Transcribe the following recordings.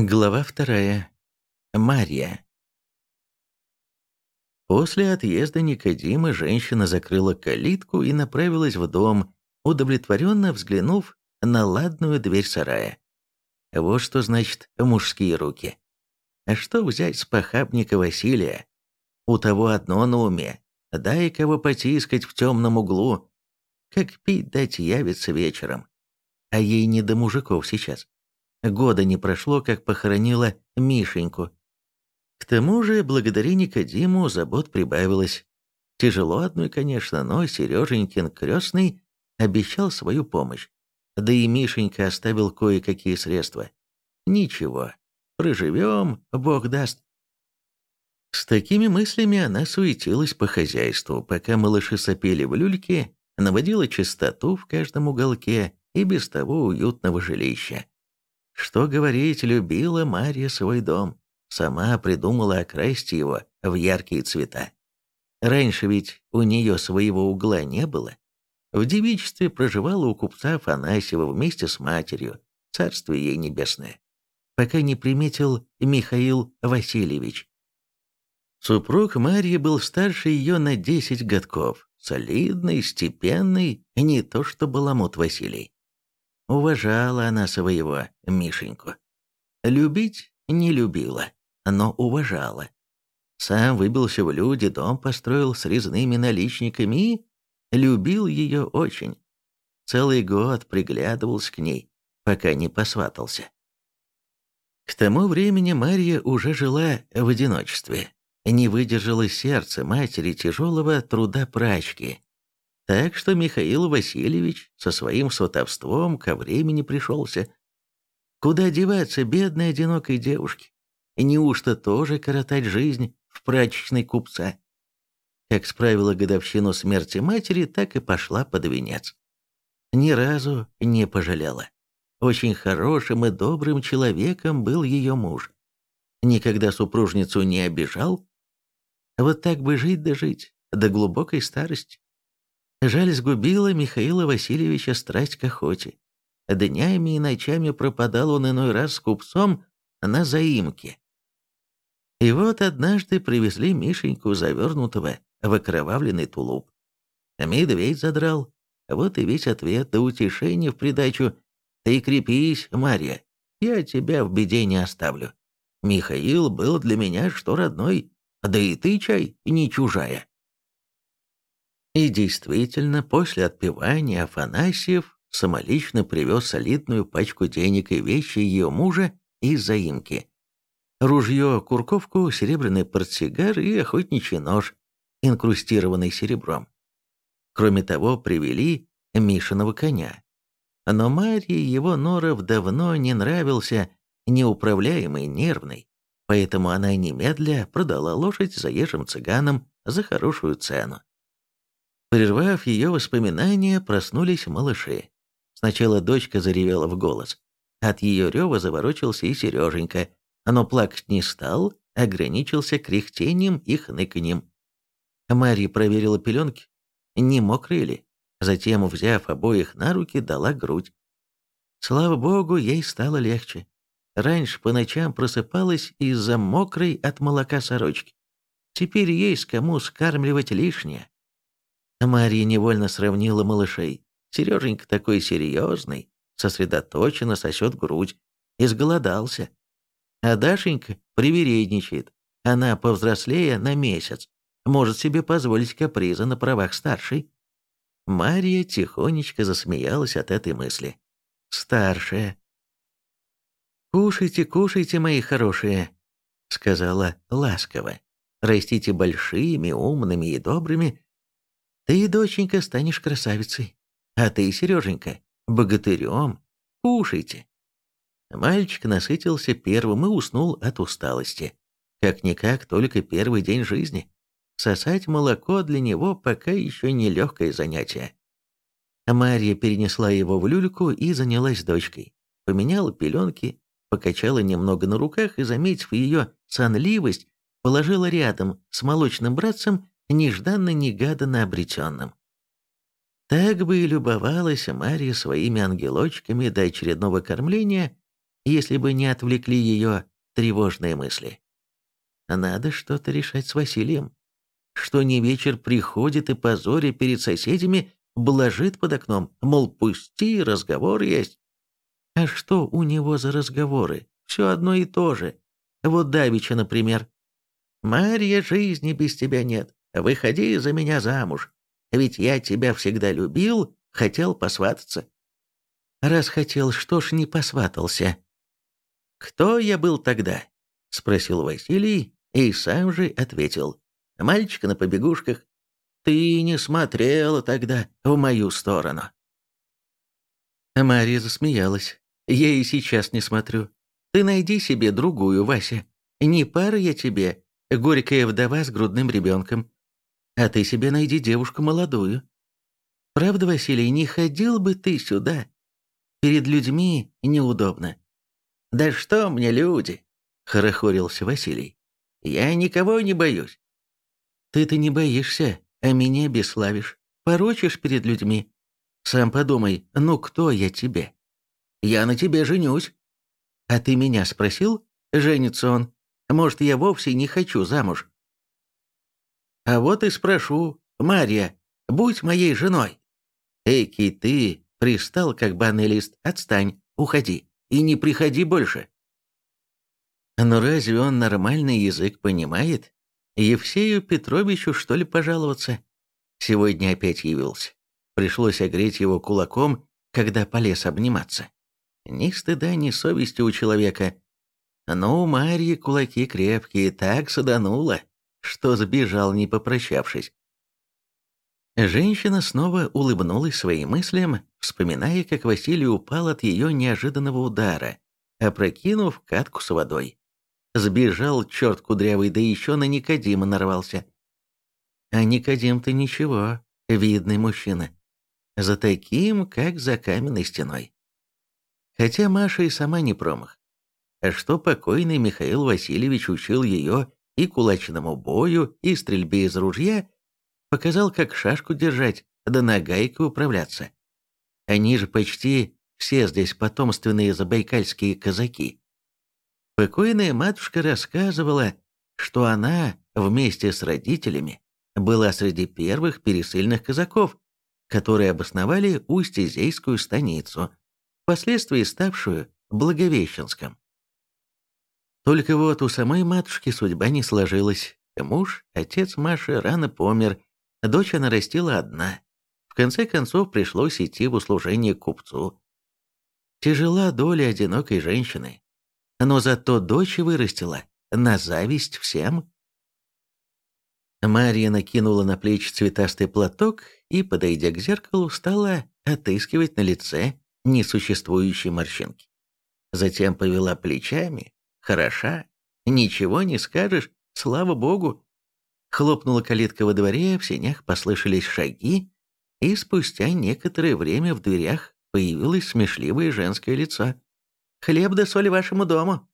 Глава вторая. Марья. После отъезда Никодима женщина закрыла калитку и направилась в дом, удовлетворенно взглянув на ладную дверь сарая. Вот что значит мужские руки. А что взять с похабника Василия? У того одно на уме. Дай кого потискать в темном углу. Как пить дать явится вечером. А ей не до мужиков сейчас. Года не прошло, как похоронила Мишеньку. К тому же, благодаря Никодиму, забот прибавилось. Тяжело одной, конечно, но Сереженькин крестный обещал свою помощь. Да и Мишенька оставил кое-какие средства. Ничего, проживем, Бог даст. С такими мыслями она суетилась по хозяйству, пока малыши сопели в люльке, наводила чистоту в каждом уголке и без того уютного жилища. Что говорить, любила Марья свой дом. Сама придумала окрасить его в яркие цвета. Раньше ведь у нее своего угла не было. В девичестве проживала у купца Афанасьева вместе с матерью, царствие ей небесное, пока не приметил Михаил Васильевич. Супруг Марьи был старше ее на десять годков, солидный, степенный, не то что баламут Василий. Уважала она своего Мишеньку. Любить не любила, но уважала. Сам выбился в люди, дом построил с резными наличниками и любил ее очень. Целый год приглядывался к ней, пока не посватался. К тому времени Марья уже жила в одиночестве. Не выдержало сердце матери тяжелого труда прачки, так что Михаил Васильевич со своим сватовством ко времени пришелся. Куда деваться бедной одинокой девушке? Неужто тоже коротать жизнь в прачечной купца? Как справила годовщину смерти матери, так и пошла под венец. Ни разу не пожалела. Очень хорошим и добрым человеком был ее муж. Никогда супружницу не обижал. Вот так бы жить да жить, до глубокой старости. Жаль, сгубила Михаила Васильевича страсть к охоте. Днями и ночами пропадал он иной раз с купцом на заимке. И вот однажды привезли Мишеньку, завернутого в окровавленный тулуп. Медведь задрал. Вот и весь ответ, да утешение в придачу. Ты крепись, Марья, я тебя в беде не оставлю. Михаил был для меня что родной, да и ты, чай, не чужая. И действительно, после отпевания Афанасьев самолично привез солидную пачку денег и вещи ее мужа из заимки. Ружье, курковку, серебряный портсигар и охотничий нож, инкрустированный серебром. Кроме того, привели Мишиного коня. Но Марье его Норов давно не нравился, неуправляемый, нервный, поэтому она немедля продала лошадь заезжим цыганам за хорошую цену. Прервав ее воспоминания, проснулись малыши. Сначала дочка заревела в голос. От ее рева заворочился и Сереженька, но плакать не стал, ограничился кряхтением и хныканьем. Марья проверила пеленки, не мокрые ли, затем, взяв обоих на руки, дала грудь. Слава богу, ей стало легче. Раньше по ночам просыпалась из-за мокрой от молока сорочки. Теперь есть кому скармливать лишнее. Марья невольно сравнила малышей. Сереженька такой серьезный, сосредоточенно сосет грудь, изголодался. А Дашенька привередничает. Она повзрослее на месяц, может себе позволить каприза на правах старшей. Марья тихонечко засмеялась от этой мысли. Старшая. «Кушайте, кушайте, мои хорошие», — сказала ласково. «Растите большими, умными и добрыми, ты, доченька, станешь красавицей, а ты, Сереженька, богатырем. Кушайте. Мальчик насытился первым и уснул от усталости. Как-никак только первый день жизни. Сосать молоко для него пока еще не легкое занятие. Марья перенесла его в люльку и занялась дочкой. Поменяла пеленки, покачала немного на руках и, заметив ее сонливость, положила рядом с молочным братцем нежданно-негаданно обретенным. Так бы и любовалась Марья своими ангелочками до очередного кормления если бы не отвлекли ее тревожные мысли. Надо что-то решать с Василием. Что не вечер приходит и позоре перед соседями блажит под окном, мол, пусти, разговор есть. А что у него за разговоры? Все одно и то же. Вот Давича, например. «Марья, жизни без тебя нет. Выходи за меня замуж. Ведь я тебя всегда любил, хотел посвататься». Раз хотел, что ж не посватался? «Кто я был тогда?» — спросил Василий и сам же ответил. «Мальчик на побегушках. Ты не смотрела тогда в мою сторону». Мария засмеялась. «Я и сейчас не смотрю. Ты найди себе другую, Вася. Не пара я тебе, горькая вдова с грудным ребенком. А ты себе найди девушку молодую. Правда, Василий, не ходил бы ты сюда? Перед людьми неудобно. Да что мне люди? Хорохорился Василий. Я никого не боюсь. Ты-то не боишься, а меня бесславишь. Порочишь перед людьми. Сам подумай, ну кто я тебе? Я на тебе женюсь. А ты меня спросил? Женится он. Может, я вовсе не хочу замуж. А вот и спрошу, Марья, будь моей женой. Эки ты, пристал, как банный лист, отстань, уходи и не приходи больше. Но разве он нормальный язык понимает? Евсею Петровичу, что ли, пожаловаться? Сегодня опять явился. Пришлось огреть его кулаком, когда полез обниматься. Ни стыда, ни совести у человека. Но у Марьи кулаки крепкие, так садануло, что сбежал, не попрощавшись. Женщина снова улыбнулась своим мыслям, вспоминая, как Василий упал от ее неожиданного удара, опрокинув катку с водой. Сбежал черт кудрявый, да еще на Никодима нарвался. А Никодим-то ничего, видный мужчина. За таким, как за каменной стеной. Хотя Маша и сама не промах. А что покойный Михаил Васильевич учил ее и кулачному бою, и стрельбе из ружья, показал, как шашку держать, да нагайкой управляться. Они же почти все здесь потомственные забайкальские казаки. Покойная матушка рассказывала, что она вместе с родителями была среди первых пересыльных казаков, которые обосновали Усть-Изейскую станицу, впоследствии ставшую Благовещенском. Только вот у самой матушки судьба не сложилась. Муж, отец Маши, рано помер, дочь она растила одна. В конце концов пришлось идти в услужение купцу. Тяжела доля одинокой женщины. Но зато дочь вырастила, на зависть всем. Марья накинула на плечи цветастый платок и, подойдя к зеркалу, стала отыскивать на лице несуществующие морщинки. Затем повела плечами. Хороша. Ничего не скажешь, слава богу. Хлопнула калитка во дворе, в сенях послышались шаги, и спустя некоторое время в дверях появилось смешливое женское лицо. «Хлеб да соль вашему дому!»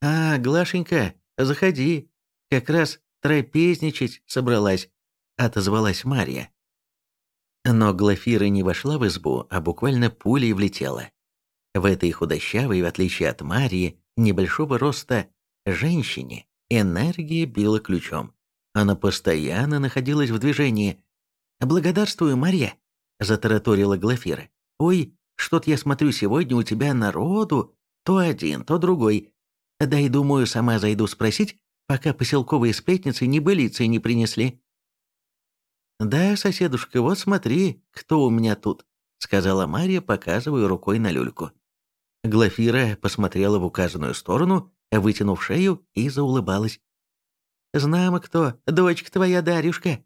«А, Глашенька, заходи, как раз трапезничать собралась», — отозвалась Марья. Но Глафира не вошла в избу, а буквально пулей влетела. В этой худощавой, в отличие от Марии, небольшого роста женщине, энергия била ключом. Она постоянно находилась в движении. «Благодарствую, Марья», — затараторила Глафира. «Ой, что-то я смотрю, сегодня у тебя народу, то один, то другой. Дай, думаю, сама зайду спросить, пока поселковые сплетницы не былицы не принесли». «Да, соседушка, вот смотри, кто у меня тут», — сказала Мария, показывая рукой на люльку. Глафира посмотрела в указанную сторону, вытянув шею и заулыбалась. «Знамо кто, дочка твоя Дарюшка».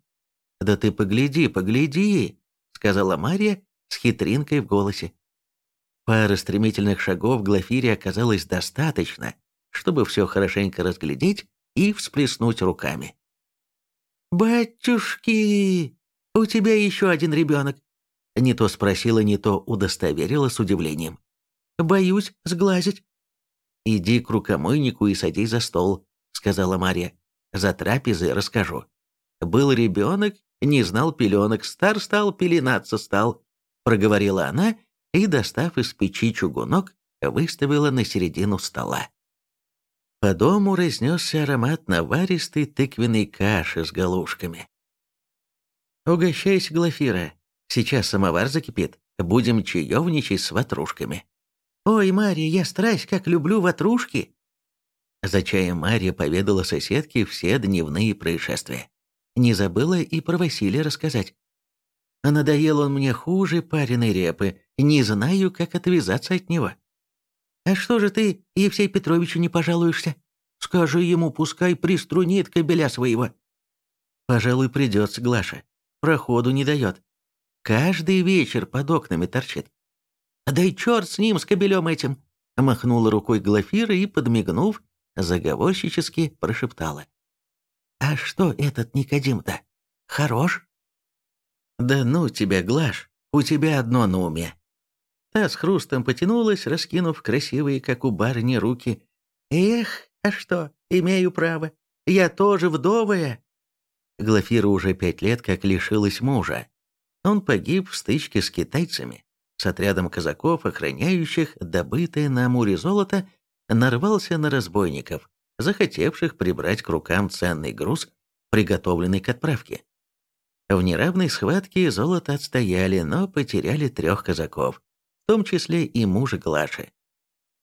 «Да ты погляди, погляди», — сказала Мария с хитринкой в голосе. Пары стремительных шагов Глафире оказалось достаточно, чтобы все хорошенько разглядеть и всплеснуть руками. «Батюшки, у тебя еще один ребенок!» Не то спросила, не то удостоверила с удивлением. «Боюсь сглазить». «Иди к рукомойнику и садись за стол», — сказала Марья. «За трапезой расскажу. Был ребенок, не знал пеленок, стар стал, пеленаться стал», — проговорила она и, достав из печи чугунок, выставила на середину стола. По дому разнесся аромат наваристой тыквенной каши с галушками. «Угощайся, Глафира. Сейчас самовар закипит. Будем чаевничать с ватрушками». «Ой, Мария, я страсть, как люблю ватрушки!» За чаем Мария поведала соседке все дневные происшествия. Не забыла и про Василия рассказать. А надоел он мне хуже пареной репы, не знаю, как отвязаться от него. А что же ты Евсей Петровичу не пожалуешься? Скажи ему, пускай приструнит кобеля своего. Пожалуй, придется, Глаша. Проходу не дает. Каждый вечер под окнами торчит. Да и черт с ним, с кобелем этим! Махнула рукой Глафира и, подмигнув, заговорщически прошептала. «А что этот Никодим-то? Хорош?» «Да ну тебя, Глаш, у тебя одно на уме». Та с хрустом потянулась, раскинув красивые, как у барни, руки. «Эх, а что, имею право. Я тоже вдовая». Глафира уже пять лет как лишилась мужа. Он погиб в стычке с китайцами. С отрядом казаков, охраняющих добытое на Амуре золото, нарвался на разбойников, захотевших прибрать к рукам ценный груз, приготовленный к отправке. В неравной схватке золото отстояли, но потеряли трех казаков, в том числе и мужа Глаши.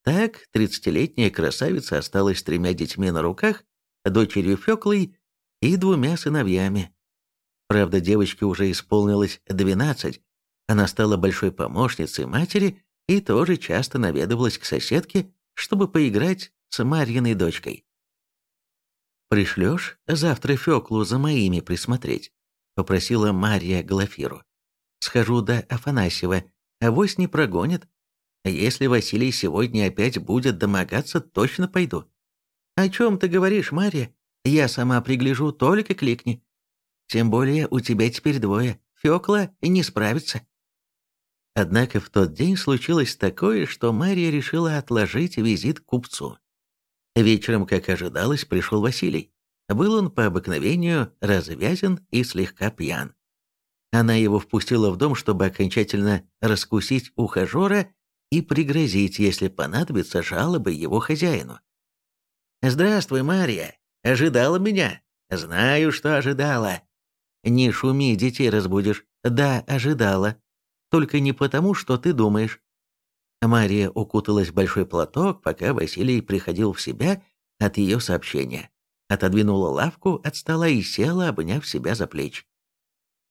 Так, тридцатилетняя красавица осталась с тремя детьми на руках, дочерью Феклой и двумя сыновьями. Правда, девочке уже исполнилось 12, она стала большой помощницей матери и тоже часто наведывалась к соседке, чтобы поиграть с Марьиной дочкой. «Пришлешь завтра Феклу за моими присмотреть?» — попросила Марья Глафиру. «Схожу до Афанасьева, авось не прогонит. Если Василий сегодня опять будет домогаться, точно пойду». «О чем ты говоришь, Марья? Я сама пригляжу, только кликни. Тем более у тебя теперь двое. Фёкла не справится». Однако в тот день случилось такое, что Мария решила отложить визит к купцу. Вечером, как ожидалось, пришел Василий. Был он по обыкновению развязен и слегка пьян. Она его впустила в дом, чтобы окончательно раскусить ухажера и пригрозить, если понадобится, жалобы его хозяину. «Здравствуй, Мария. Ожидала меня? Знаю, что ожидала. Не шуми, детей разбудишь. Да, ожидала. Только не потому, что ты думаешь». Мария укуталась в большой платок, пока Василий приходил в себя от ее сообщения отодвинула лавку от стола и села, обняв себя за плечи.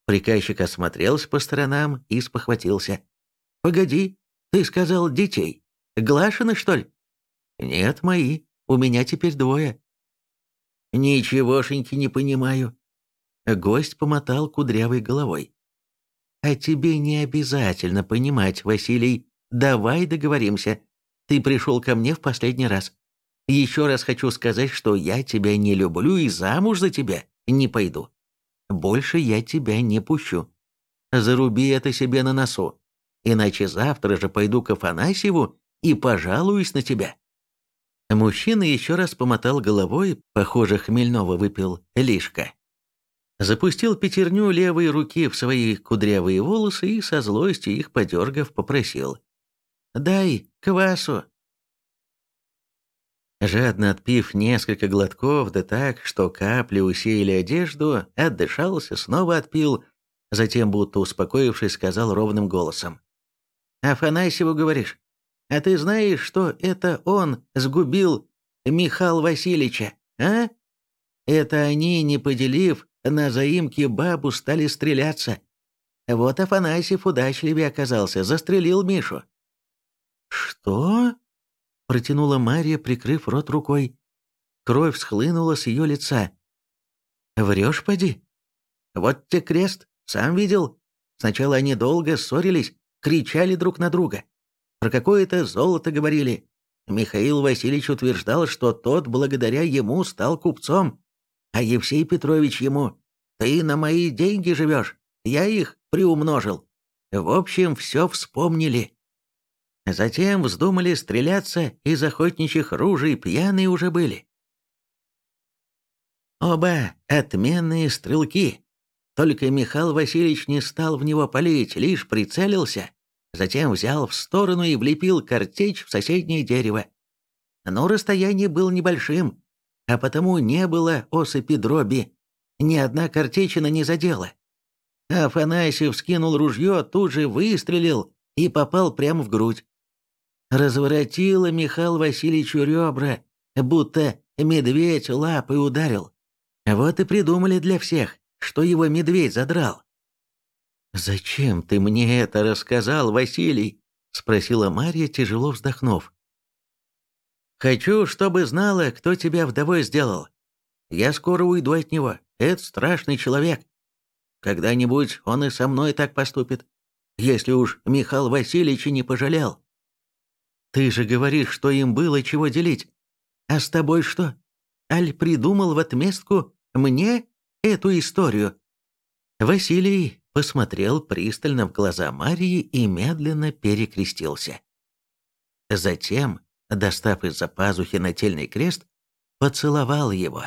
Приказчик осмотрелся по сторонам и спохватился. «Погоди, ты сказал детей. Глашины, что ли?» «Нет, мои. У меня теперь двое». «Ничегошеньки не понимаю». Гость помотал кудрявой головой. «А тебе не обязательно понимать, Василий. Давай договоримся. Ты пришел ко мне в последний раз. Еще раз хочу сказать, что я тебя не люблю и замуж за тебя не пойду. Больше я тебя не пущу. Заруби это себе на носу, иначе завтра же пойду к Афанасьеву и пожалуюсь на тебя». Мужчина еще раз помотал головой, похоже, хмельного выпил лишка. Запустил пятерню левой руки в свои кудрявые волосы и со злостью их подергав попросил. «Дай квасу». Жадно отпив несколько глотков, да так, что капли усеяли одежду, отдышался, снова отпил, затем, будто успокоившись, сказал ровным голосом. «Афанасьеву говоришь? А ты знаешь, что это он сгубил Михаила Васильевича, а? Это они, не поделив, на заимке бабу стали стреляться. Вот Афанасьев удачливее оказался, застрелил Мишу». «Что?» протянула Мария, прикрыв рот рукой. Кровь схлынула с ее лица. «Врешь, поди?» «Вот те крест, сам видел. Сначала они долго ссорились, кричали друг на друга. Про какое-то золото говорили. Михаил Васильевич утверждал, что тот благодаря ему стал купцом, а Евсей Петрович ему «Ты на мои деньги живешь, я их приумножил». В общем, все вспомнили. Затем вздумали стреляться из охотничьих ружей, пьяные уже были. Оба отменные стрелки. Только Михаил Васильевич не стал в него палить, лишь прицелился. затем взял в сторону и влепил картечь в соседнее дерево. Но расстояние было небольшим, а потому не было осыпи дроби. Ни одна картечина не задела. Афанасьев скинул ружье, тут же выстрелил и попал прямо в грудь. Разворотило Михаил Васильевичу ребра, будто медведь лапой ударил. Вот и придумали для всех, что его медведь задрал. «Зачем ты мне это рассказал, Василий?» — спросила Марья, тяжело вздохнув. «Хочу, чтобы знала, кто тебя вдовой сделал. Я скоро уйду от него. Это страшный человек. Когда-нибудь он и со мной так поступит, если уж Михаил Васильевич не пожалел. Ты же говоришь, что им было чего делить. А с тобой что? Аль придумал в отместку мне эту историю?» Василий посмотрел пристально в глаза Марии и медленно перекрестился. Затем, достав из-за пазухи нательный крест, поцеловал его.